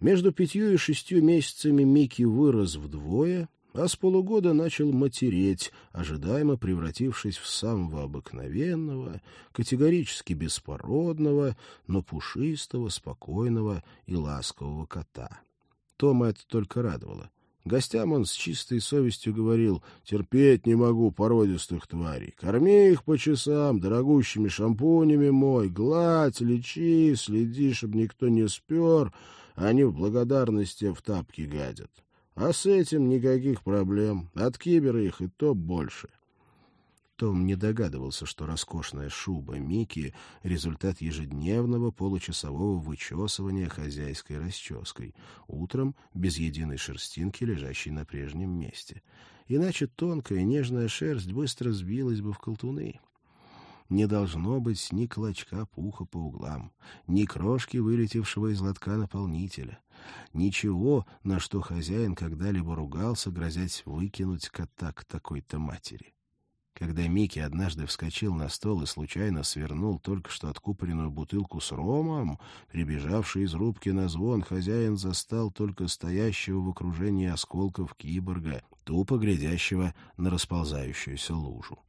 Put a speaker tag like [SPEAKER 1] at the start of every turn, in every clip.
[SPEAKER 1] Между пятью и шестью месяцами Микки вырос вдвое, а с полугода начал матереть, ожидаемо превратившись в самого обыкновенного, категорически беспородного, но пушистого, спокойного и ласкового кота. Тома это только радовало. Гостям он с чистой совестью говорил, терпеть не могу породистых тварей. Корми их по часам, дорогущими шампунями мой, гладь, лечи, следи, чтобы никто не спер, они в благодарности в тапки гадят. А с этим никаких проблем. От кибера их и то больше. Том не догадывался, что роскошная шуба Мики — результат ежедневного получасового вычесывания хозяйской расческой, утром без единой шерстинки, лежащей на прежнем месте. Иначе тонкая нежная шерсть быстро сбилась бы в колтуны. Не должно быть ни клочка пуха по углам, ни крошки, вылетевшего из лотка наполнителя. Ничего, на что хозяин когда-либо ругался, грозясь выкинуть кота к такой-то матери. Когда Микки однажды вскочил на стол и случайно свернул только что откупоренную бутылку с ромом, прибежавший из рубки на звон, хозяин застал только стоящего в окружении осколков киборга, тупо глядящего на расползающуюся лужу. —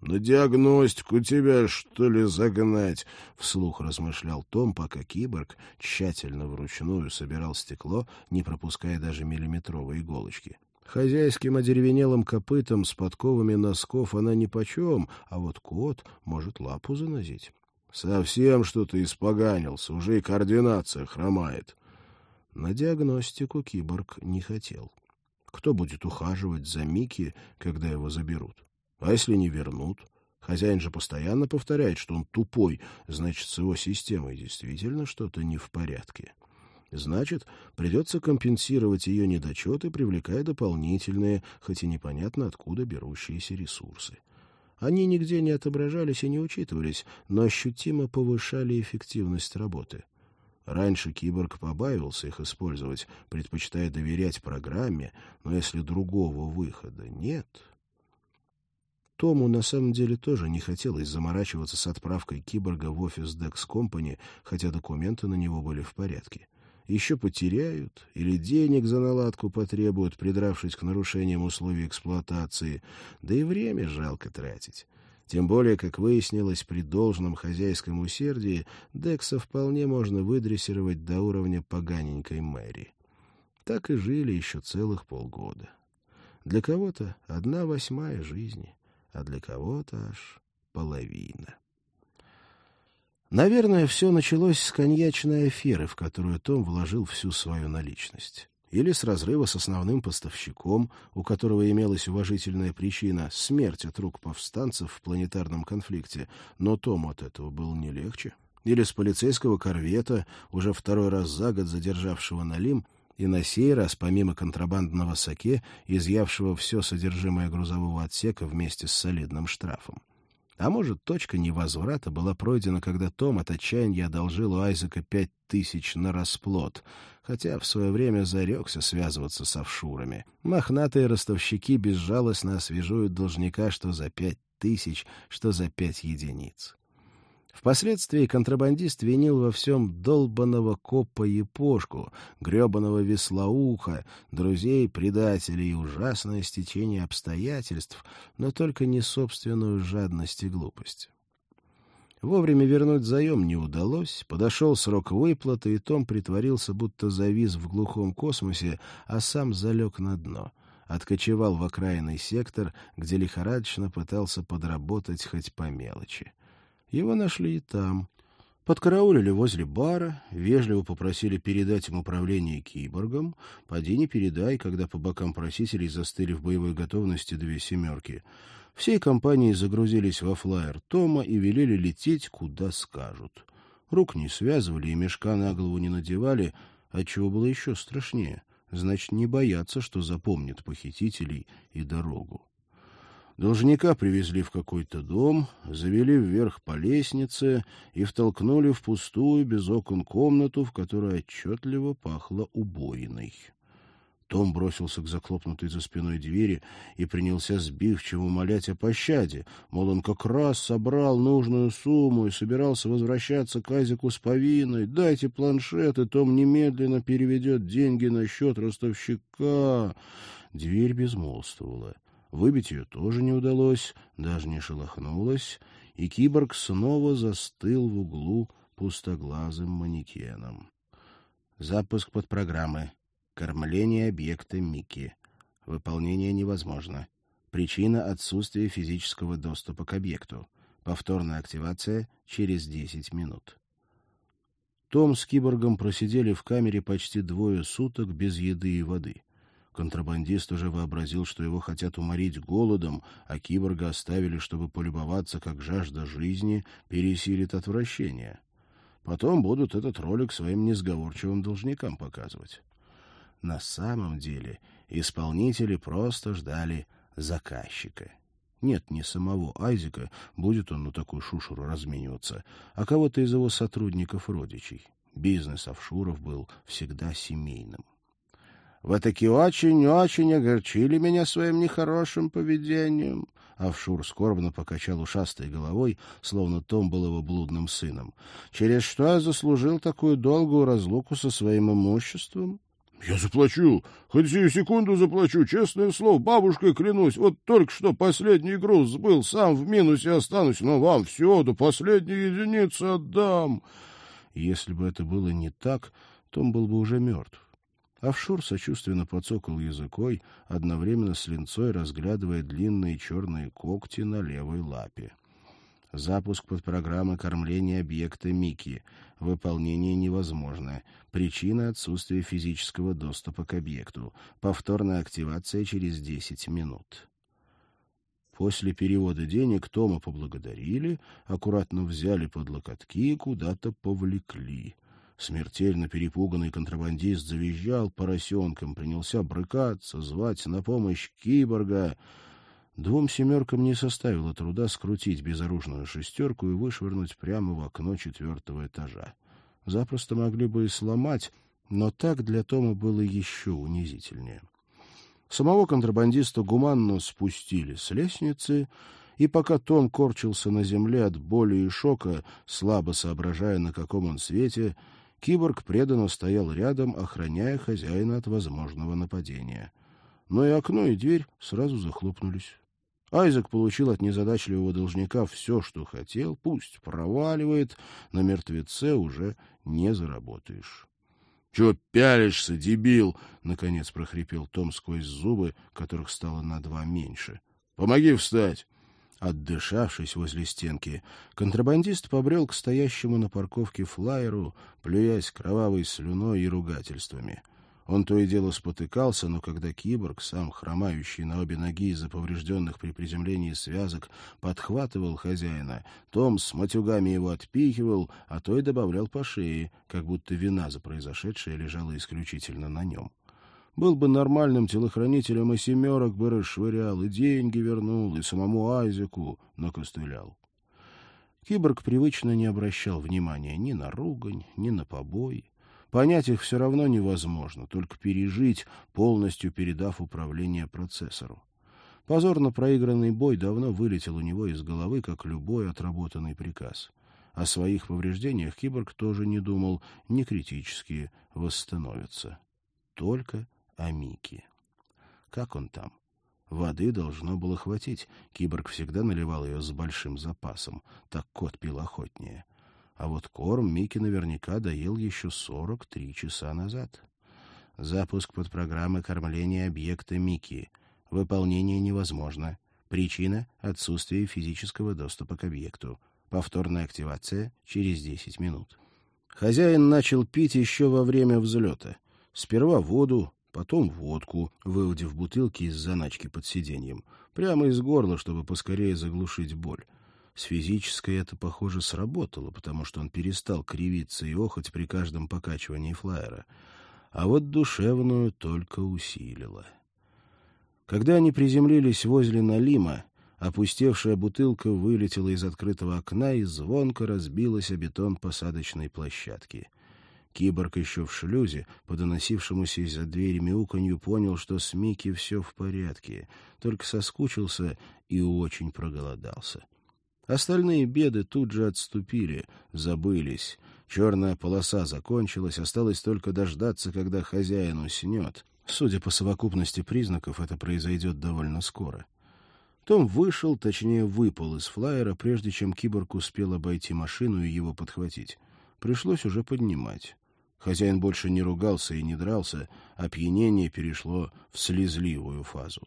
[SPEAKER 1] На диагностику тебя, что ли, загнать? — вслух размышлял Том, пока киборг тщательно вручную собирал стекло, не пропуская даже миллиметровой иголочки. Хозяйским одеревенелым копытом с подковами носков она нипочем, а вот кот может лапу занозить. Совсем что-то испоганился, уже и координация хромает. На диагностику киборг не хотел. Кто будет ухаживать за Микки, когда его заберут? А если не вернут? Хозяин же постоянно повторяет, что он тупой, значит, с его системой действительно что-то не в порядке. Значит, придется компенсировать ее недочеты, привлекая дополнительные, хоть и непонятно откуда берущиеся ресурсы. Они нигде не отображались и не учитывались, но ощутимо повышали эффективность работы. Раньше киборг побаивался их использовать, предпочитая доверять программе, но если другого выхода нет... Тому на самом деле тоже не хотелось заморачиваться с отправкой киборга в офис Dex Company, хотя документы на него были в порядке еще потеряют или денег за наладку потребуют, придравшись к нарушениям условий эксплуатации, да и время жалко тратить. Тем более, как выяснилось, при должном хозяйском усердии Декса вполне можно выдрессировать до уровня поганенькой Мэри. Так и жили еще целых полгода. Для кого-то одна восьмая жизни, а для кого-то аж половина. Наверное, все началось с коньячной аферы, в которую Том вложил всю свою наличность. Или с разрыва с основным поставщиком, у которого имелась уважительная причина — смерть от рук повстанцев в планетарном конфликте, но Тому от этого было не легче. Или с полицейского корвета, уже второй раз за год задержавшего Налим, и на сей раз, помимо контрабандного саке, изъявшего все содержимое грузового отсека вместе с солидным штрафом. А может, точка невозврата была пройдена, когда Том от отчаяния одолжил у Айзека пять тысяч на расплод, хотя в свое время зарекся связываться с офшурами. Мохнатые ростовщики безжалостно освежуют должника что за пять тысяч, что за пять единиц. Впоследствии контрабандист винил во всем долбанного копа Япошку, гребаного веслоуха, друзей, предателей и ужасное стечение обстоятельств, но только не собственную жадность и глупость. Вовремя вернуть заем не удалось, подошел срок выплаты, и Том притворился, будто завис в глухом космосе, а сам залег на дно — откочевал в окраинный сектор, где лихорадочно пытался подработать хоть по мелочи. Его нашли и там. Подкараулили возле бара, вежливо попросили передать им управление киборгом. Поди не передай, когда по бокам просителей застыли в боевой готовности две «семерки». Всей компанией загрузились во флайер Тома и велели лететь, куда скажут. Рук не связывали и мешка на голову не надевали, отчего было еще страшнее. Значит, не боятся, что запомнят похитителей и дорогу. Должника привезли в какой-то дом, завели вверх по лестнице и втолкнули в пустую, без окон комнату, в которой отчетливо пахло убойной. Том бросился к заклопнутой за спиной двери и принялся сбивчиво умолять о пощаде. Мол, он как раз собрал нужную сумму и собирался возвращаться к Азику с повинной. «Дайте планшет, и Том немедленно переведет деньги на счет ростовщика». Дверь безмолвствовала. Выбить ее тоже не удалось, даже не шелохнулась, и киборг снова застыл в углу пустоглазым манекеном. Запуск под программы. Кормление объекта Микки. Выполнение невозможно. Причина — отсутствие физического доступа к объекту. Повторная активация через 10 минут. Том с киборгом просидели в камере почти двое суток без еды и воды. Контрабандист уже вообразил, что его хотят уморить голодом, а киборга оставили, чтобы полюбоваться, как жажда жизни пересилит отвращение. Потом будут этот ролик своим несговорчивым должникам показывать. На самом деле исполнители просто ждали заказчика. Нет, не самого Айзека, будет он на такую шушеру размениваться, а кого-то из его сотрудников-родичей. Бизнес офшуров был всегда семейным. Вы таки очень-очень огорчили меня своим нехорошим поведением. Авшур скорбно покачал ушастой головой, словно Том был его блудным сыном. Через что я заслужил такую долгую разлуку со своим имуществом? — Я заплачу. Хоть сию секунду заплачу. Честное слово, бабушкой клянусь. Вот только что последний груз был. Сам в минусе останусь, но вам все до последней единицы отдам. Если бы это было не так, Том был бы уже мертв. Офшор сочувственно подсокал языкой, одновременно с линцой разглядывая длинные черные когти на левой лапе. Запуск под программы кормления объекта Мики. Выполнение невозможно. Причина — отсутствие физического доступа к объекту. Повторная активация через 10 минут. После перевода денег Тома поблагодарили, аккуратно взяли под локотки и куда-то повлекли. Смертельно перепуганный контрабандист завизжал поросенком, принялся брыкаться, звать на помощь киборга. Двум семеркам не составило труда скрутить безоружную шестерку и вышвырнуть прямо в окно четвертого этажа. Запросто могли бы и сломать, но так для Тома было еще унизительнее. Самого контрабандиста гуманно спустили с лестницы, и пока Том корчился на земле от боли и шока, слабо соображая, на каком он свете, Киборг преданно стоял рядом, охраняя хозяина от возможного нападения. Но и окно, и дверь сразу захлопнулись. Айзек получил от незадачливого должника все, что хотел, пусть проваливает, на мертвеце уже не заработаешь. — Чего пялишься, дебил? — наконец прохрипел Том сквозь зубы, которых стало на два меньше. — Помоги встать! Отдышавшись возле стенки, контрабандист побрел к стоящему на парковке флайеру, плюясь кровавой слюной и ругательствами. Он то и дело спотыкался, но когда киборг, сам хромающий на обе ноги из-за поврежденных при приземлении связок, подхватывал хозяина, Том с матюгами его отпихивал, а то и добавлял по шее, как будто вина за произошедшее лежала исключительно на нем. Был бы нормальным телохранителем, и семерок бы расшвырял, и деньги вернул, и самому Айзеку накостылял. Киборг привычно не обращал внимания ни на ругань, ни на побои. Понять их все равно невозможно, только пережить, полностью передав управление процессору. Позорно проигранный бой давно вылетел у него из головы, как любой отработанный приказ. О своих повреждениях киборг тоже не думал, не критически восстановится. Только о Мике. Как он там? Воды должно было хватить. Киборг всегда наливал ее с большим запасом. Так кот пил охотнее. А вот корм Микки наверняка доел еще 43 часа назад. Запуск под программы кормления объекта Микки. Выполнение невозможно. Причина — отсутствие физического доступа к объекту. Повторная активация через 10 минут. Хозяин начал пить еще во время взлета. Сперва воду, потом водку, выудив бутылки из заначки под сиденьем, прямо из горла, чтобы поскорее заглушить боль. С физической это, похоже, сработало, потому что он перестал кривиться и охоть при каждом покачивании флайера. А вот душевную только усилило. Когда они приземлились возле Налима, опустевшая бутылка вылетела из открытого окна и звонко разбилась о бетон посадочной площадки. Киборг еще в шлюзе, по доносившемуся из-за двери мяуканью, понял, что с Микки все в порядке, только соскучился и очень проголодался. Остальные беды тут же отступили, забылись. Черная полоса закончилась, осталось только дождаться, когда хозяин уснет. Судя по совокупности признаков, это произойдет довольно скоро. Том вышел, точнее, выпал из флайера, прежде чем киборг успел обойти машину и его подхватить. Пришлось уже поднимать. Хозяин больше не ругался и не дрался, опьянение перешло в слезливую фазу.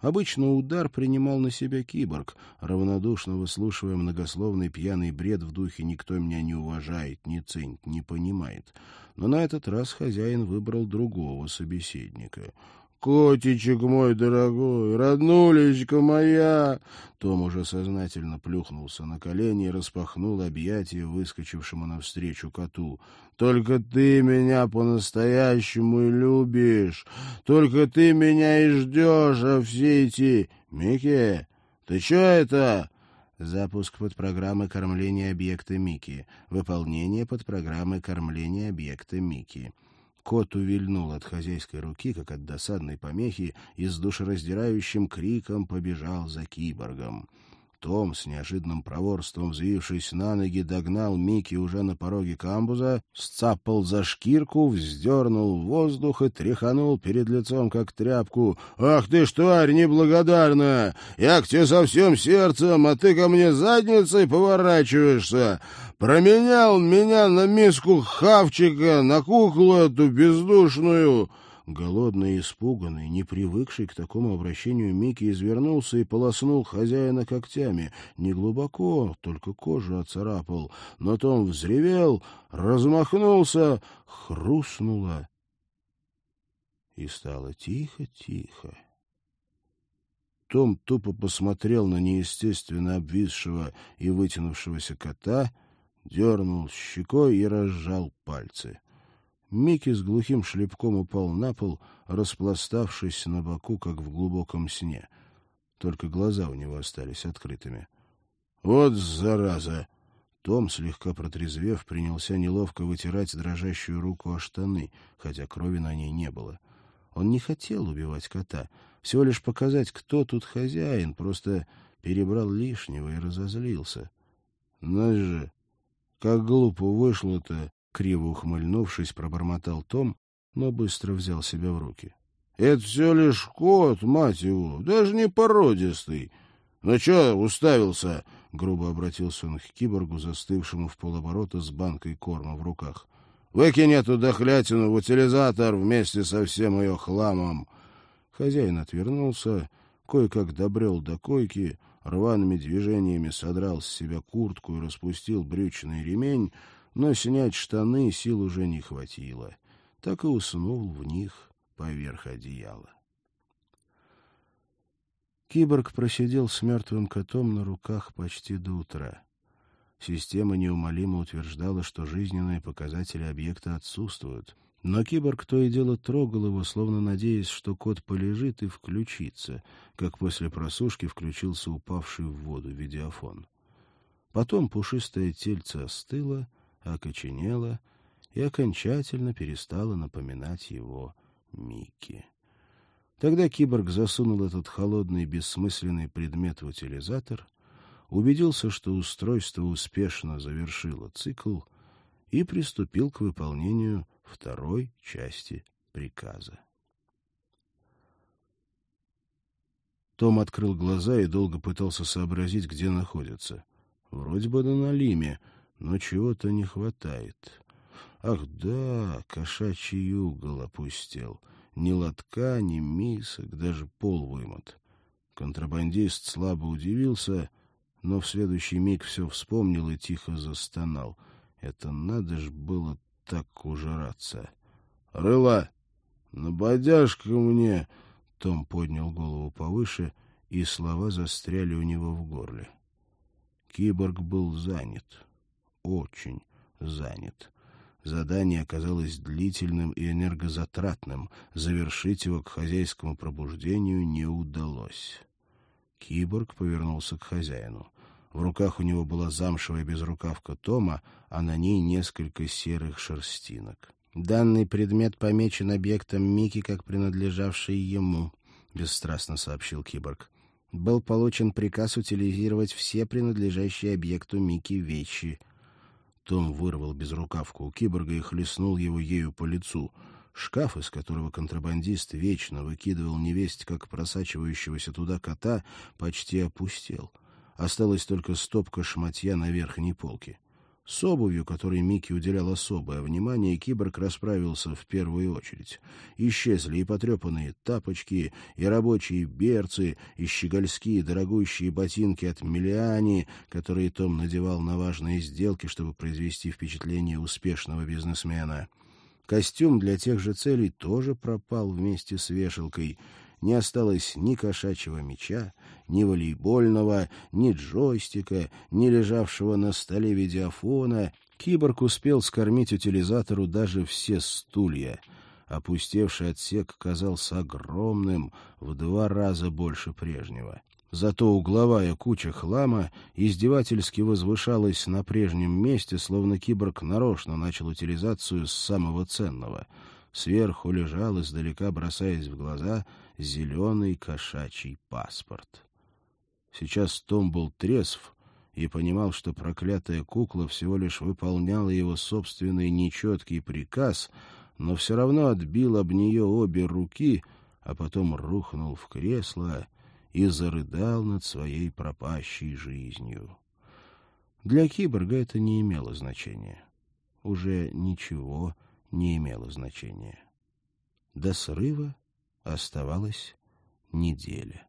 [SPEAKER 1] Обычно удар принимал на себя киборг, равнодушно выслушивая многословный пьяный бред в духе «никто меня не уважает, не ценит, не понимает». Но на этот раз хозяин выбрал другого собеседника. «Котичек мой дорогой, роднулечка моя!» Том уже сознательно плюхнулся на колени и распахнул объятия выскочившему навстречу коту. «Только ты меня по-настоящему и любишь! Только ты меня и ждешь, а все эти... Микки, ты чё это?» Запуск подпрограммы кормления объекта Мики. Выполнение подпрограммы кормления объекта Мики. Кот увильнул от хозяйской руки, как от досадной помехи, и с душераздирающим криком побежал за киборгом. Том, с неожиданным проворством взвившись на ноги, догнал Микки уже на пороге камбуза, сцапал за шкирку, вздернул воздух и тряханул перед лицом, как тряпку. «Ах ты ж, тварь неблагодарная! Я к тебе со всем сердцем, а ты ко мне задницей поворачиваешься! Променял меня на миску хавчика, на куклу эту бездушную!» Голодный и испуганный, не привыкший к такому обращению, Микки извернулся и полоснул хозяина когтями. Не глубоко, только кожу оцарапал. Но Том взревел, размахнулся, хрустнуло. И стало тихо-тихо. Том тупо посмотрел на неестественно обвисшего и вытянувшегося кота, дернул щекой и разжал пальцы. Микки с глухим шлепком упал на пол, распластавшись на боку, как в глубоком сне. Только глаза у него остались открытыми. «Вот зараза!» Том, слегка протрезвев, принялся неловко вытирать дрожащую руку о штаны, хотя крови на ней не было. Он не хотел убивать кота, всего лишь показать, кто тут хозяин, просто перебрал лишнего и разозлился. «Нас же, как глупо вышло-то!» Криво ухмыльнувшись, пробормотал Том, но быстро взял себя в руки. — Это все лишь кот, мать его, даже не породистый. Ну что уставился? — грубо обратился он к киборгу, застывшему в полоборота с банкой корма в руках. — Выкинь эту дохлятину в утилизатор вместе со всем ее хламом. Хозяин отвернулся, кое-как добрел до койки, рваными движениями содрал с себя куртку и распустил брючный ремень, но снять штаны сил уже не хватило. Так и уснул в них поверх одеяла. Киборг просидел с мертвым котом на руках почти до утра. Система неумолимо утверждала, что жизненные показатели объекта отсутствуют. Но киборг то и дело трогал его, словно надеясь, что кот полежит и включится, как после просушки включился упавший в воду видеофон. Потом пушистое тельце остыло, окоченела и окончательно перестала напоминать его Микки. Тогда киборг засунул этот холодный бессмысленный предмет в утилизатор, убедился, что устройство успешно завершило цикл и приступил к выполнению второй части приказа. Том открыл глаза и долго пытался сообразить, где находится. Вроде бы на Налиме, но чего-то не хватает. Ах да, кошачий угол опустел. Ни лотка, ни мисок, даже пол вымот. Контрабандист слабо удивился, но в следующий миг все вспомнил и тихо застонал. Это надо ж было так ужраться. — Рыла, набодяжка мне! Том поднял голову повыше, и слова застряли у него в горле. Киборг был занят очень занят. Задание оказалось длительным и энергозатратным. Завершить его к хозяйскому пробуждению не удалось. Киборг повернулся к хозяину. В руках у него была замшевая безрукавка Тома, а на ней несколько серых шерстинок. «Данный предмет помечен объектом Мики как принадлежавший ему», — бесстрастно сообщил киборг. «Был получен приказ утилизировать все принадлежащие объекту Мики вещи». Том вырвал безрукавку у киборга и хлестнул его ею по лицу. Шкаф, из которого контрабандист вечно выкидывал невесть, как просачивающегося туда кота, почти опустел. Осталась только стопка шматья на верхней полке. С обувью, которой Микки уделял особое внимание, киборг расправился в первую очередь. Исчезли и потрепанные тапочки, и рабочие берцы, и щегольские дорогущие ботинки от Миллиани, которые Том надевал на важные сделки, чтобы произвести впечатление успешного бизнесмена. Костюм для тех же целей тоже пропал вместе с вешалкой — не осталось ни кошачьего меча, ни волейбольного, ни джойстика, ни лежавшего на столе видеофона. Киборг успел скормить утилизатору даже все стулья. Опустевший отсек казался огромным, в два раза больше прежнего. Зато угловая куча хлама издевательски возвышалась на прежнем месте, словно киборг нарочно начал утилизацию с самого ценного — Сверху лежал, издалека бросаясь в глаза, зеленый кошачий паспорт. Сейчас Том был трезв и понимал, что проклятая кукла всего лишь выполняла его собственный нечеткий приказ, но все равно отбил об нее обе руки, а потом рухнул в кресло и зарыдал над своей пропащей жизнью. Для киборга это не имело значения. Уже ничего не имело значения. До срыва оставалась неделя.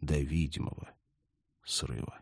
[SPEAKER 1] До видимого срыва.